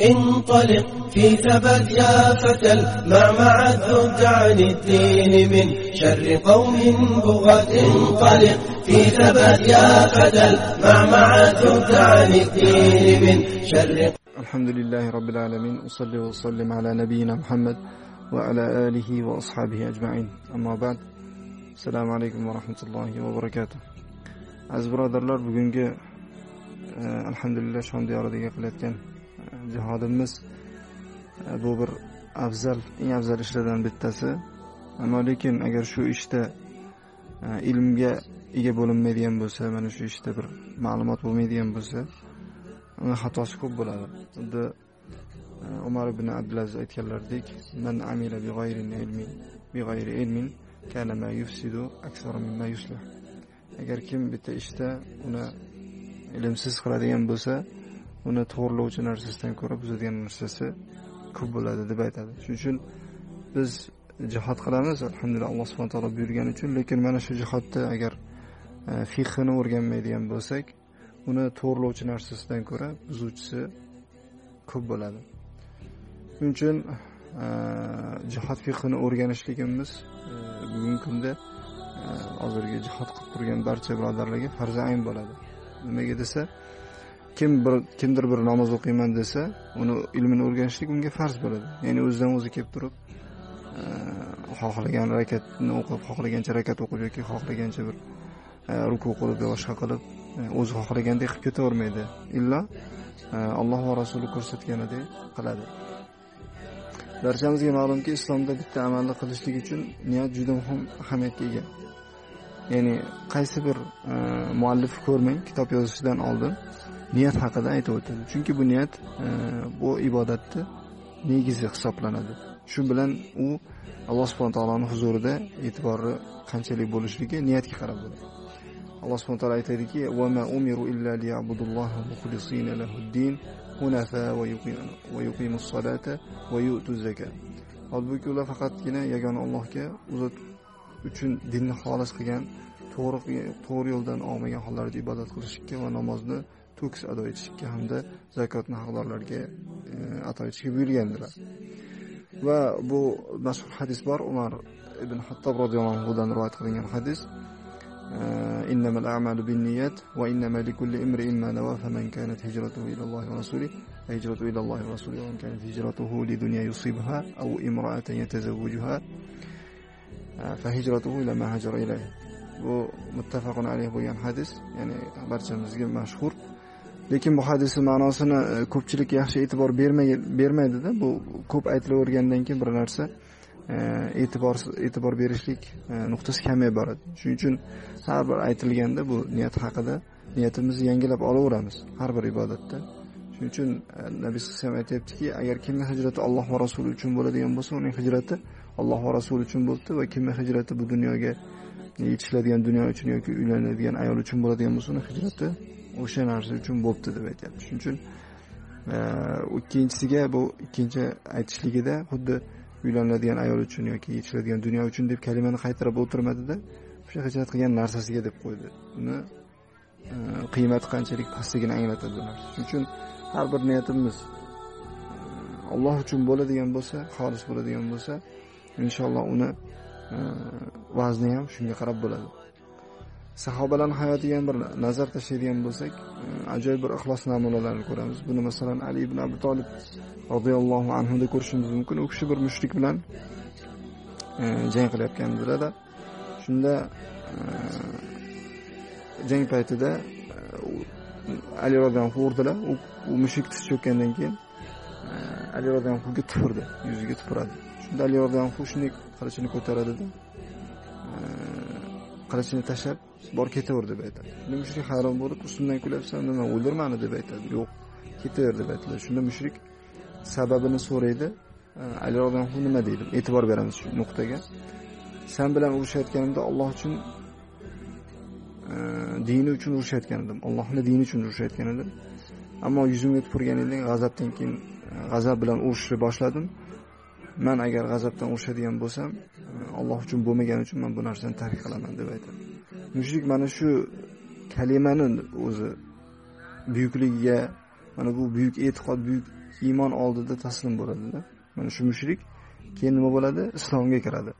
انطلق في ثبت يا فتى المعمعة ذد عن الدين من شر قوم بغاة. انطلق في ثبت يا فتى المعمعة ذد عن الدين من شر الحمد لله رب العالمين أصلي وأسلم على نبينا محمد وعلى آله وأصحابه أجمعين. أما بعد السلام عليكم ورحمة الله وبركاته. Aziz birodarlar bugungi e, alhamdulillah shom diyoriga qilayotgan jihodimiz e, bu bir afzal eng afzal ishlardan bittasi. Ammo lekin agar shu ishda e, ilmga ega bo'linmaydigan bo'lsa mana shu ishda bir ma'lumot bo'lmaydigan bo'lsa uni xatosi ko'p bo'ladi. Xuddi e, umar ibn abdulaziz aytganlaridek man amila bi g'ayri ilmin bi g'ayri ilmin kana ma yufsidu aksara mimma yuslih agar kim bitta ishda uni ilmsiz qiladigan bo'lsa uni to'g'irlovchi narsasidan ko'ra buzadigan narsasi ko'p bo'ladi deb aytadi. Shuning uchun biz jihod qilamiz alhamdulillah alloh subhana taolo buyurgani uchun lekin mana shu jihodda agar e, fiqhini o'rganmaydigan bo'lsak uni to'g'irlovchi narsasidan ko'ra buzuvchisi ko'p bo'ladi. Shuning uchun e, jihod fiqhini o'rganishligimiz e, bugungi kunda hozirgi jihod qilib turgan barcha birodarlarga farzi ayn bo'ladi. Nimaga desa kim bir kimdir bir namoz o'qiyman desa uni ilmini o'rganishlik unga farz bo'ladi. Ya'ni o'zidan o'zi kelib turib xohlagan rakatni o'qib xohlagancha rakat o'qib yoki xohlagancha bir ruku qilib boshqa qilib o'zi xohlagandek qilib ketavermaydi. Illo alloh va rasuli ko'rsatganidek qiladi. Barchamizga ma'lumki islomda bitta amalni qilishlik uchun niyat juda muhim ahamiyatga ega. Ya'ni qaysi bir muallif ko'rmang kitob yozishidan oldin niyat haqida aytib o'tadi. Chunki bu niyat e, bu ibodatni negizi hisoblanadi. Shu bilan u alloh subhana taoloni huzurida e'tibori qanchalik bo'lishligi niyatga qarab bo'ladi. Alloh subhana taolo aytadiki vama umiru illa liyabudulloha muxlisina lahuddin hunafa va yuqimu solata va yu'tu zakat holbuki ular faqatgina yagona allohga o'zi uchun dinni xolis qilgan to'g'ri to'g'ri yo'ldan olmagan hollarda ibodat qilishga va namozni tuks ado etishlikka hamda zakotni haqdorlarga e, ato etishga buyurgandilar. Va bu mashhur hadis bor umar ibn hattob roziyallohu anhudan rivoyat qilingan hadis. إنما الأعمال بالنيات وإنما لكل امرئ ما نوى فمن كانت هجرته إلى الله ورسوله هجرته إلى الله ورسوله ومن كانت هجرته لدنيا يصيبها أو امرأة يتزوجها فهجرته إلى ما هجر إليه متفق عليه بيان حادث يعني برشا مزجر مشهور lekin bu hadisni ma'nosini e, ko'pchilik yaxshi e'tibor bermaydida. Bu ko'p aytilavergandan keyin bir narsa e, e'tibor e'tibor berishlik e, nuqtasi kamayib boradi shuning uchun har bir aytilganda bu niyat haqida niyatimizni yangilab olaveramiz har bir ibodatda. Shuning uchun nabiy alayhi vasallam aytyaptiki agar kimni hijrati alloh va rasuli uchun bo'ladigan bo'lsa uning hijrati alloh va rasuli uchun bo'libdi va kimni hijrati bu dunyoga yetishiladigan dunyo uchun yoki uylanadigan ayol uchun bo'ladigan bo'lsa uni hijrati o'sha narsa uchun bo'libdi deb aytyapti. Shuning uchun e, ikkinchisiga bu ikkinchi aytishligida xuddi uylanadigan ayol uchun yoki yetishiladigan dunyo uchun deb kalimani qaytarib o'tirmadida o'sha hijrat qilgan narsasiga deb qo'ydi. Uni e, qiymati qanchalik pastligini anglatadi bu narsa. Shuning uchun har bir niyatimiz e, alloh uchun bo'ladigan bo'lsa xolis bo'ladigan bo'lsa inshaalloh uni Э, vazni ham shunga qarab bo'ladi. Sahobalarni hayotiga ham bir nazar tashlaydigan bo'lsak e, ajoyib bir ixlos namunalarini ko'ramiz. Buni masalan ali ibn abi tolib roziyallohu anhuda ko'rishimiz mumkin. U kishi bir mushrik bilan e, jang qilayotgandilarda shunda e, jang paytida ali roziyallohu anhu urdilar. U mushrik tiz cho'kkandan keyin ali roziyallohu tupurdi yuziga tupuradi. Shunda ali roziyallohu shunday qilichini ko'taradida qilichini tashlab bor ketaver deb aytadi. Shunda mushrik hayron bo'lib ustimdan kulyapsan nima o'ldirmani? deb aytadi. Yo'q ketaver deb aytadi. Shunda mushrik sababini so'raydi ali roziyallohu nima deydi? e'tibor beramiz shu nuqtaga. San bilan urushayotganimda olloh uchun dini uchun urushayotgan edim. Ollohni dini uchun urushayotgan edim. Ammo yuzimga tupurganingdan g'azabdan keyin g'azab bilan urushni boshladim. Man agar g'azabdan urushadigan bo'lsam alloh uchun bo'lmagani uchun man bu narsani tark qilaman deb aytadi. Mushrik mana shu kalimani o'zi buyukligiga mana bu buyuk e'tiqod buyuk iymon oldida taslim bo'ladida. Mana shu mushrik keyin nima bo'ladi? Islomga kiradi.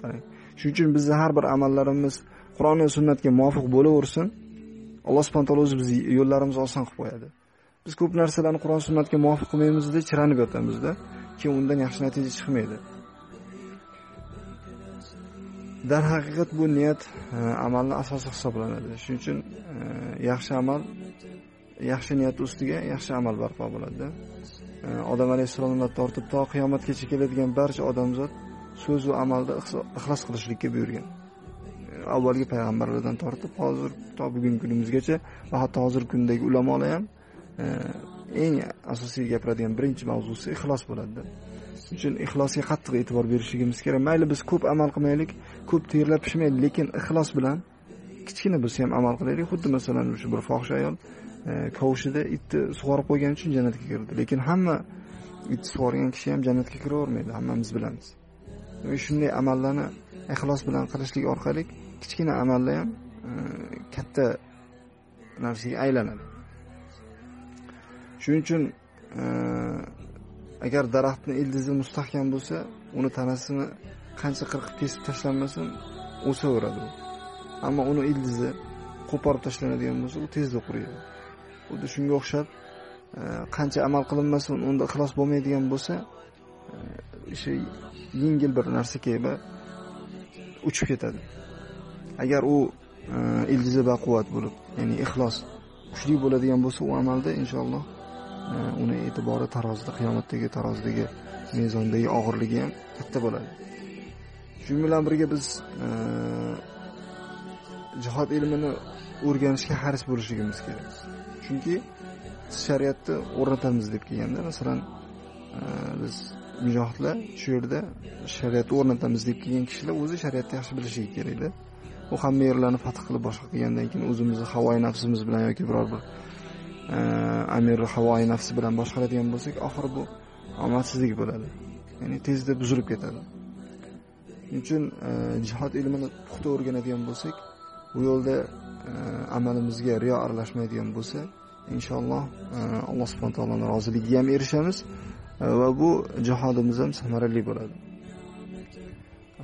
Qarang. Shuning uchun bizni har bir amallarimiz qur'on va sunnatga muvofiq bo'laversin. Alloh subhanahu taolo o'zi bizni yo'llarimizni oson qilib qo'yadi. Biz ko'p narsalarni qur'on sunnatga muvofiq qilmaymizda chiranib yotamizda keyin undan yaxshi natija chiqmaydi. Darhaqiqat bu niyat e, amalni asosi hisoblanadi. Shuning uchun e, yaxshi amal yaxshi niyat ustiga yaxshi amal barpo bo'ladi e, odam alayhissalomdan tortib to qiyomatgacha keladigan barcha odamzod so'z va amalda ixlos qilishlikka buyurgan. Avvalgi payg'ambarlardan tortib hozir to bugungi kunimizgacha va hatto hozirgi kundagi ulamolar ham eng asosiy gapiradigan birinchi mavzusi ixlos bo'ladida shuning uchun ixlosga qattiq e'tibor berishligimiz kerak. Mayli biz ko'p amal qilmaylik ko'p terlab pishmaylik lekin ixlos bilan kichkina bo'lsa ham amal qilaylik. Xuddi masalan shu bir fohish ayol e, kovushida itni sug'orib qo'ygani uchun jannatga kirdi. Lekin hamma it sug'organ kishi ham jannatga kiravermaydi hammamiz bilamiz. Shunday amallarni ixlos bilan qilishlik orqali kichkina amallar ham e, katta narsaga aylanadi. Shuning uchun e, agar daraxtni ildizi mustahkam bo'lsa uni tanasini qancha qirqib kesib tashlanmasin o'saveradi u ammo uni ildizi qo'porib tashlanadigan bo'lsa u tezda quriydi. Xuddi shunga o'xshab e, qancha amal qilinmasin unda ixlos bo'lmaydigan bo'lsa e, o'sha yengil bir narsa kabi uchib ketadi. Agar u ildizi baquvvat bo'lib ya'ni ixlos kuchli bo'ladigan bo'lsa u amalda inshaalloh uni e'tibori tarozida qiyomatdagi tarozidagi mezondagi og'irligi ham katta bo'ladi. Shu bilan birga biz e, jihod ilmini o'rganishga haris bo'lishligimiz kerak. Chunki shariatni o'rnatamiz deb kelganda masalan e, biz mujohidlar shu yerda shariatni o'rnatamiz deb kelgan kishilar o'zi shariatni yaxshi bilishligi kerakda. U hamma yerlarni fath qilib boshqa qilgandan keyin o'zimizni havoyi nafsimiz bilan yoki biror bir amir havoyi nafsi bilan boshqaradigan bo'lsak oxiri bu omadsizlik bo'ladi. Ya'ni tezda buzilib ketadi. Shuning uchun e, jihod ilmini puxta o'rganadigan bo'lsak bu yo'lda e, amalimizga riyo aralashmaydigan bo'lsa inshaalloh e, alloh subhana taoloni roziligiga ham erishamiz va bu jihodimiz ham samarali bo'ladi.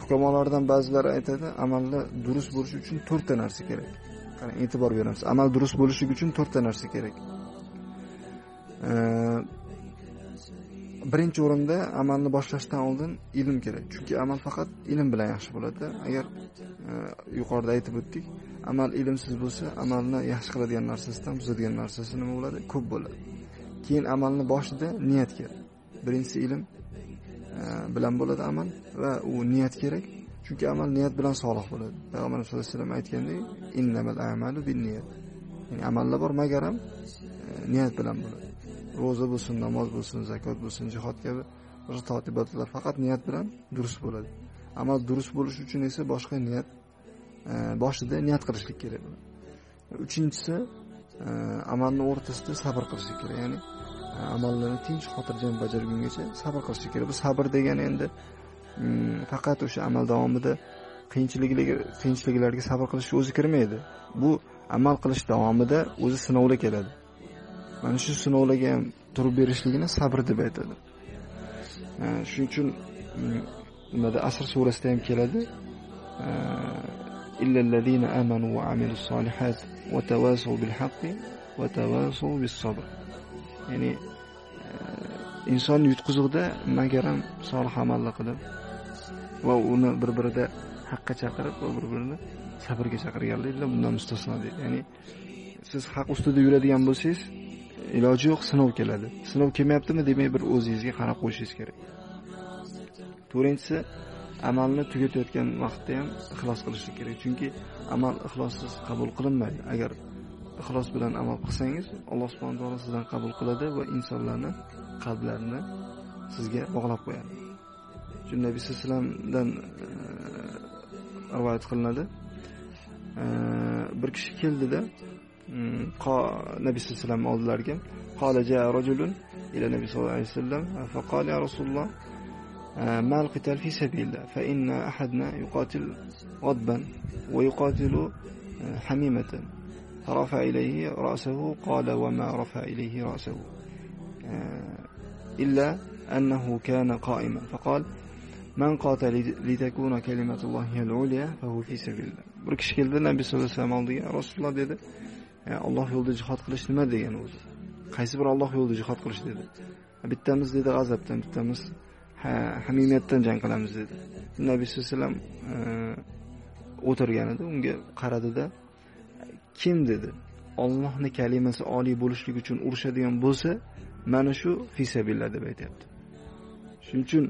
Hukamolardan ba'zilari aytadi amalda durust bo'lishi uchun to'rtta narsa kerak. Qarang e'tibor beramiz. Amal durust bo'lishi uchun to'rtta narsa kerak. Birinchi o'rinda amalni boshlashdan oldin ilm kerak. Chunki amal faqat ilm bilan yaxshi bo'ladi. Agar e, yuqorida aytib o'tdik amal ilmsiz bo'lsa amalni yaxshi qiladigan narsasidan buzadigan narsasi nima bo'ladi? Ko'p bo'ladi. Keyin amalni boshida niyat kerak. Birinchisi ilm e, bilan bo'ladi amal va u niyat kerak. Chunki amal niyat bilan solih bo'ladi. Payg'ambarimiz sallallohu alayhi vasallam aytgandek innamal a'malu binniyat. Ya'ni amallar bor magaram ham e, niyat bilan bo'ladi. Ro'za bo'lsin namoz bo'lsin zakot bo'lsin jihod kabi boshqa toat faqat niyat bilan durust bo'ladi. Amal durust bo'lishi uchun esa boshqa niyat e, boshida niyat qilishlik kerak uchinchisi e, amalni o'rtasida sabr qilishlik kerak. Ya'ni e, amallarni tinch xotirjam bajargungacha sabr qilishlik kerak. Bu sabr degani endi mm, faqat o'sha amal davomida qiyinchiliklarga sabr qilishni o'zi kirmaydi. Bu amal qilish davomida o'zi sinovlar keladi. Mana shu sinovlarga ham turib berishligini sabr deb aytadi. Shuning uchun mm, nimada asr surasida ham keladi. Illallazina amanu va amilus solihat va tavasaw bil haqqi va tavasaw bis sabr ya'ni e, inson yutqiziqda magaram solih amallar qilib va uni bir birida haqqa chaqirib va bir birini sabrga chaqirganlar bundan mustasno deydi ya'ni siz haq ustida yuradigan bo'lsangiz iloji yo'q sinov keladi. Sinov kelmayaptimi demak bir o'zingizga qarab qo'yishingiz kerak. To'rtinchisi amalni tugatayotgan vaqtda ham ixlos qilishlik kerak. Chunki amal ixlossiz qabul qilinmaydi. Agar ixlos bilan amal qilsangiz alloh subhana taolo sizdan qabul qiladi va insonlarni qalblarini sizga bog'lab qo'yadi. Shu nabiy vasallamdan e, rivoyat qilinadi. E, bir kishi keldida nabiy sallallohu alayhi vasallam oldilariga قال جاء رجل إلى النبي صلى الله عليه وسلم. فقال يا رسول الله ما القتال في سبيل الله فإن أحدنا يقاتل غضبا ويقاتل حميمة. فرفع إليه رأسه قال وما رفع إليه رأسه. إلا أنه كان قائما. فقال من قاتل لتكون كلمة الله هي العليا فهو في سبيل الله sallallohu alayhi vasallam oldiga rasululloh dedi alloh yo'lida jihod qilish nima degani o'zi? Qaysi biri alloh yo'lida jihod qilish dedi. Bittamiz dedi g'azabdan bittamiz. Hamimiyatdan jang qilamiz dedi. Nabiy sallallohu alayhi vasallam e, o'tirgan edi unga qaradida kim dedi? Ollohni kalimasi oliy bo'lishligi uchun urushadigan bo'lsa mana shu fisabillah deb aytyapti. Shuning uchun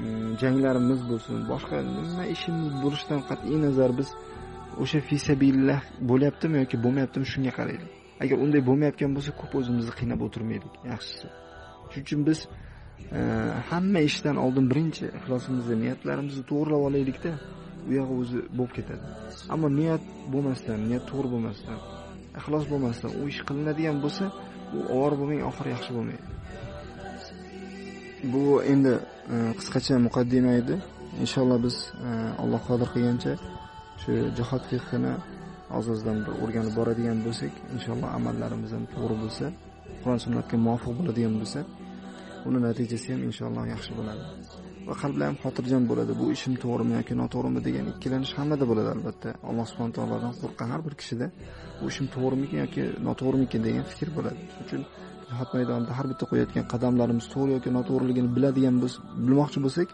mm, janglarimiz bo'lsin boshqa nima ishimiz bo'lishidan qat'iy nazar biz o'sha fisabillah bo'lyaptimi yoki bo'lmayaptimi shunga qaraylik agar unday bo'lmayotgan bo'lsa ko'p o'zimizni qiynab o'tirmaylik yaxshisi. Shuning uchun biz e, hamma ishdan oldin birinchi ixlosimizni niyatlarimizni to'g'irlab olaylikda u yog'i o'zi bo'lib ketadi. Ammo niyat bo'lmasdan niyat to'g'ri bo'lmasdan ixlos bo'lmasdan u ish qilinadigan bo'lsa u ovora bo'lmay oxiri yaxshi bo'lmaydi. Bu endi e, qisqacha muqaddima edi. Inshaalloh biz e, alloh qodir qilgancha shu jihod fiqhini oz ozdan bir o'rganib boradigan bo'lsak inshaalloh amallarimiz ham to'g'ri bo'lsa qur'on sunnatga muvofiq bo'ladigan bo'lsa uni natijasi ham inshaalloh yaxshi bo'ladi. Va qalblar ham xotirjam bo'ladi bu ishim to'g'rimi yoki noto'g'rimi degan ikkilanish hammada bo'ladi albatta. Alloh subhana taolodan qo'rqqan har bir kishida bu ishim to'g'rimikin yoki noto'g'rimikin degan fikr bo'ladi. Shuning uchun jihod maydonida har bitta qo'yayotgan qadamlarimiz to'g'ri yoki noto'g'riligini biladigan bilmoqchi bo'lsak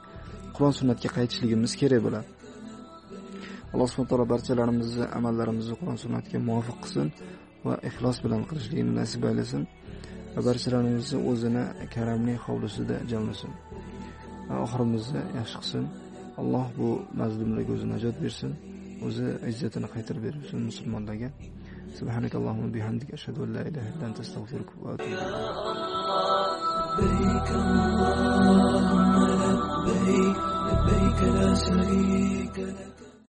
qur'on sunnatga qaytishligimiz kerak bo'ladi. alloh subhana taolo barchalarimizni amallarimizni qur'on sunnatga muvofiq qilsin va ixlos bilan qilishligini nasib aylasin va barchalarimizni o'zini karamli hovlisida jamlasin va oxirimizni yaxshi qilsin alloh bu mazlumlarga o'zi najot bersin o'zi izzatini qaytarib bersin musulmonlarga سبحانك اللهم وبحمدك أشهد أن لا إله إلا أنت أستغفرك وأتوب إليك لبيك اللهم لبيك لبيك لا شريك لك